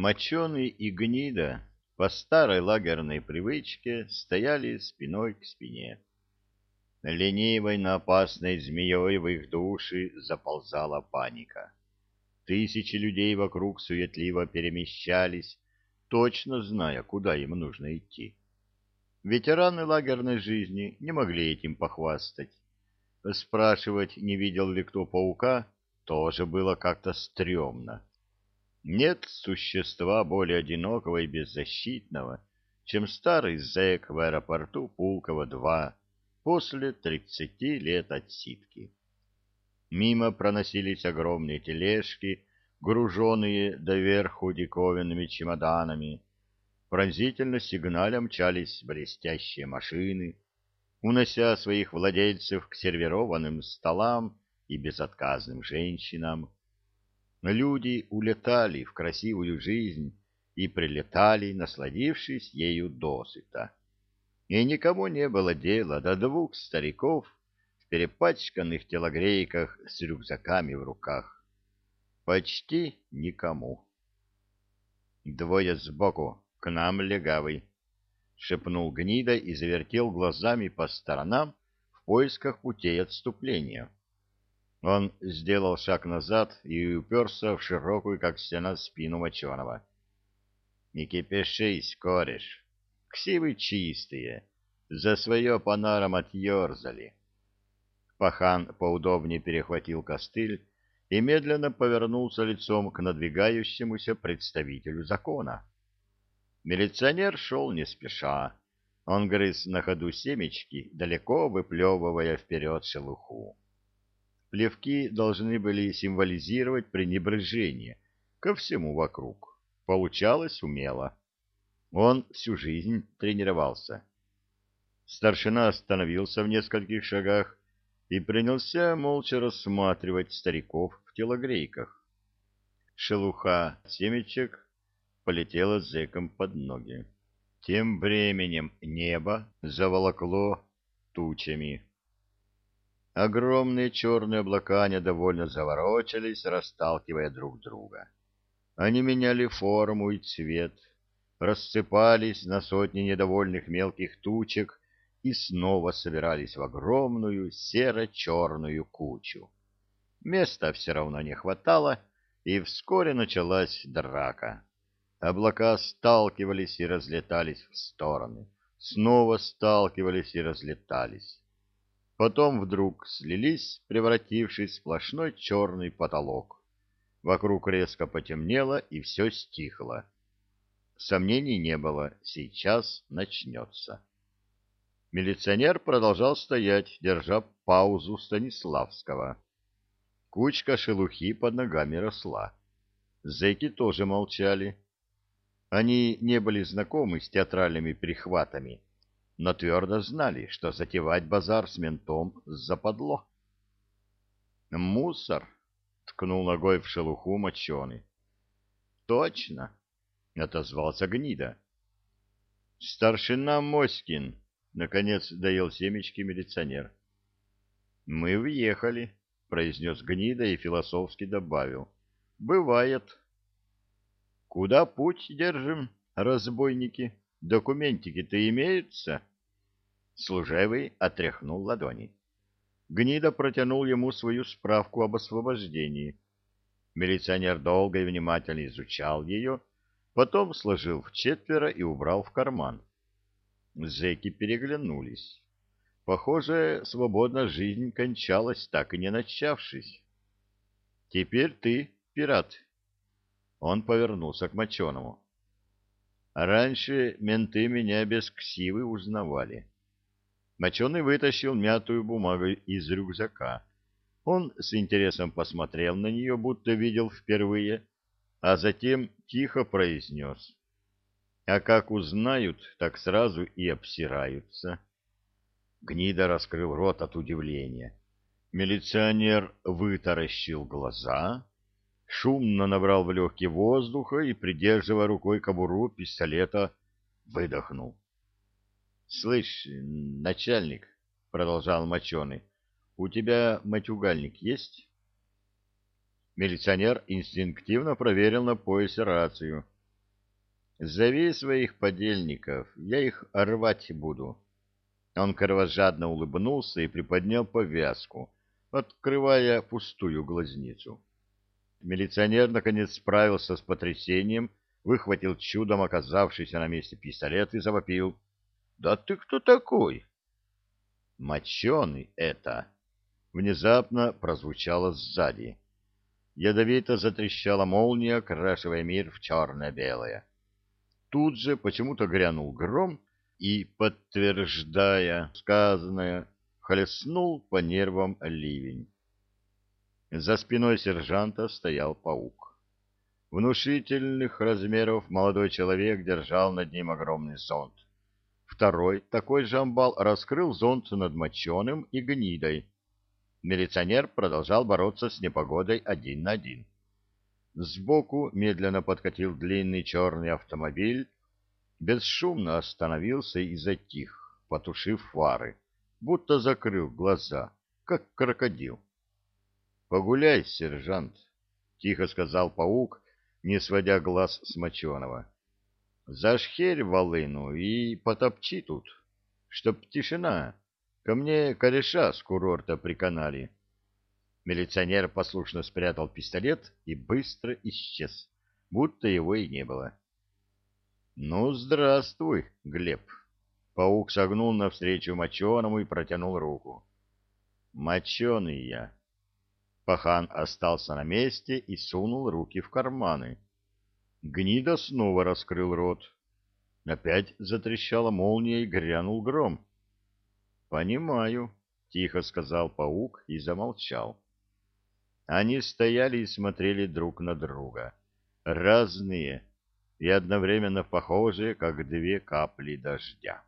Моченый и гнида по старой лагерной привычке стояли спиной к спине. Ленивой, но опасной змеей в их души заползала паника. Тысячи людей вокруг суетливо перемещались, точно зная, куда им нужно идти. Ветераны лагерной жизни не могли этим похвастать. Спрашивать, не видел ли кто паука, тоже было как-то стрёмно. Нет существа более одинокого и беззащитного, чем старый зэк в аэропорту Пулково-2 после тридцати лет отсидки. Мимо проносились огромные тележки, груженные доверху диковинными чемоданами. Пронзительно сигналем мчались блестящие машины, унося своих владельцев к сервированным столам и безотказным женщинам. Люди улетали в красивую жизнь и прилетали, насладившись ею досыта. И никому не было дела до двух стариков в перепачканных телогрейках с рюкзаками в руках. Почти никому. «Двое сбоку, к нам легавый», — шепнул гнида и завертел глазами по сторонам в поисках путей отступления. Он сделал шаг назад и уперся в широкую, как стена, спину моченого. — Не кипишись, кореш. Ксивы чистые, за свое по норам отъерзали. Пахан поудобнее перехватил костыль и медленно повернулся лицом к надвигающемуся представителю закона. Милиционер шел не спеша. Он грыз на ходу семечки, далеко выплевывая вперед шелуху. Плевки должны были символизировать пренебрежение ко всему вокруг. Получалось умело. Он всю жизнь тренировался. Старшина остановился в нескольких шагах и принялся молча рассматривать стариков в телогрейках. Шелуха семечек полетела зэком под ноги. Тем временем небо заволокло тучами. Огромные черные облака недовольно заворочались, расталкивая друг друга. Они меняли форму и цвет, рассыпались на сотни недовольных мелких тучек и снова собирались в огромную серо-черную кучу. Места все равно не хватало, и вскоре началась драка. Облака сталкивались и разлетались в стороны, снова сталкивались и разлетались. Потом вдруг слились, превратившись в сплошной черный потолок. Вокруг резко потемнело, и все стихло. Сомнений не было, сейчас начнется. Милиционер продолжал стоять, держа паузу Станиславского. Кучка шелухи под ногами росла. Зэки тоже молчали. Они не были знакомы с театральными прихватами но твердо знали, что затевать базар с ментом западло. «Мусор!» — ткнул ногой в шелуху моченый. «Точно!» — отозвался гнида. «Старшина Моськин!» — наконец доел семечки милиционер. «Мы въехали», — произнес гнида и философски добавил. «Бывает». «Куда путь держим, разбойники?» Документики-то имеются? Служевый отряхнул ладони. Гнида протянул ему свою справку об освобождении. Милиционер долго и внимательно изучал ее, потом сложил в четверо и убрал в карман. Зеки переглянулись. Похоже, свободная жизнь кончалась, так и не начавшись. «Теперь ты, пират». Он повернулся к Моченому. Раньше менты меня без ксивы узнавали. Моченый вытащил мятую бумагу из рюкзака. Он с интересом посмотрел на нее, будто видел впервые, а затем тихо произнес. А как узнают, так сразу и обсираются. Гнида раскрыл рот от удивления. Милиционер вытаращил глаза, шумно набрал в легкие воздуха и, придерживая рукой кобуру пистолета, выдохнул. — Слышь, начальник, — продолжал моченый, — у тебя матюгальник есть? Милиционер инстинктивно проверил на поясе рацию. Зови своих подельников, я их рвать буду. Он кровожадно улыбнулся и приподнял повязку, открывая пустую глазницу. Милиционер, наконец, справился с потрясением, выхватил чудом оказавшийся на месте пистолет и завопил. — Да ты кто такой? — Моченый это! — внезапно прозвучало сзади. Ядовито затрещала молния, окрашивая мир в черно-белое. Тут же почему-то грянул гром и, подтверждая сказанное, хлестнул по нервам ливень. За спиной сержанта стоял паук. Внушительных размеров молодой человек держал над ним огромный зонт. Второй, такой же амбал, раскрыл зонт над моченым и гнидой. Милиционер продолжал бороться с непогодой один на один. Сбоку медленно подкатил длинный черный автомобиль, бесшумно остановился и затих, потушив фары, будто закрыл глаза, как крокодил. — Погуляй, сержант, — тихо сказал паук, не сводя глаз с моченого. — Зашхерь волыну и потопчи тут, чтоб тишина. Ко мне кореша с курорта приканали. Милиционер послушно спрятал пистолет и быстро исчез, будто его и не было. — Ну, здравствуй, Глеб. Паук согнул навстречу моченому и протянул руку. — Моченый я. Пахан остался на месте и сунул руки в карманы. Гнида снова раскрыл рот. Опять затрещала молния и грянул гром. «Понимаю», — тихо сказал паук и замолчал. Они стояли и смотрели друг на друга. Разные и одновременно похожие, как две капли дождя.